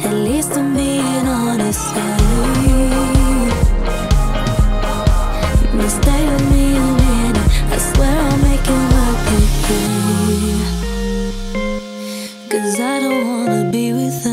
At least I'm being honest. Hey. But stay with me a minute. I swear I'll make it work with you. Cause I don't wanna be with